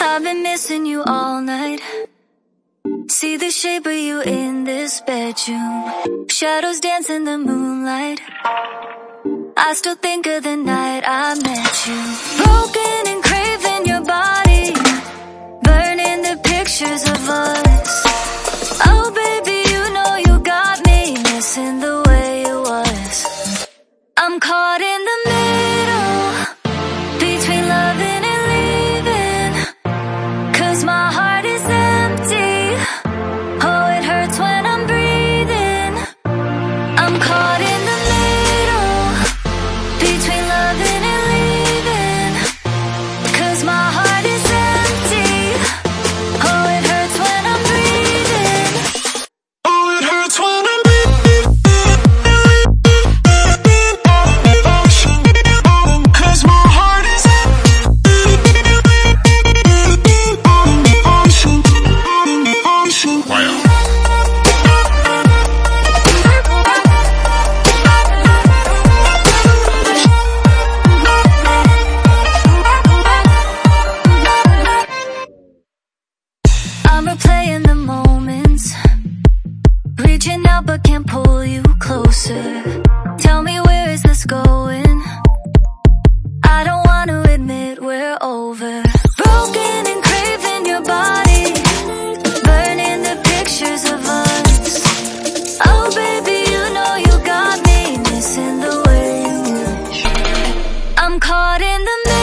I've been missing you all night. See the shape of you in this bedroom. Shadows dance in the moonlight. I still think of the night I met you. Broken and craving your body. Burning the pictures of us. I'm replaying the moments. Reaching out but can't pull you closer. Tell me where is this going? I don't want to admit we're over. Broken and craving your body. Burning the pictures of us. Oh baby, you know you got me missing the way you. I'm caught in the middle.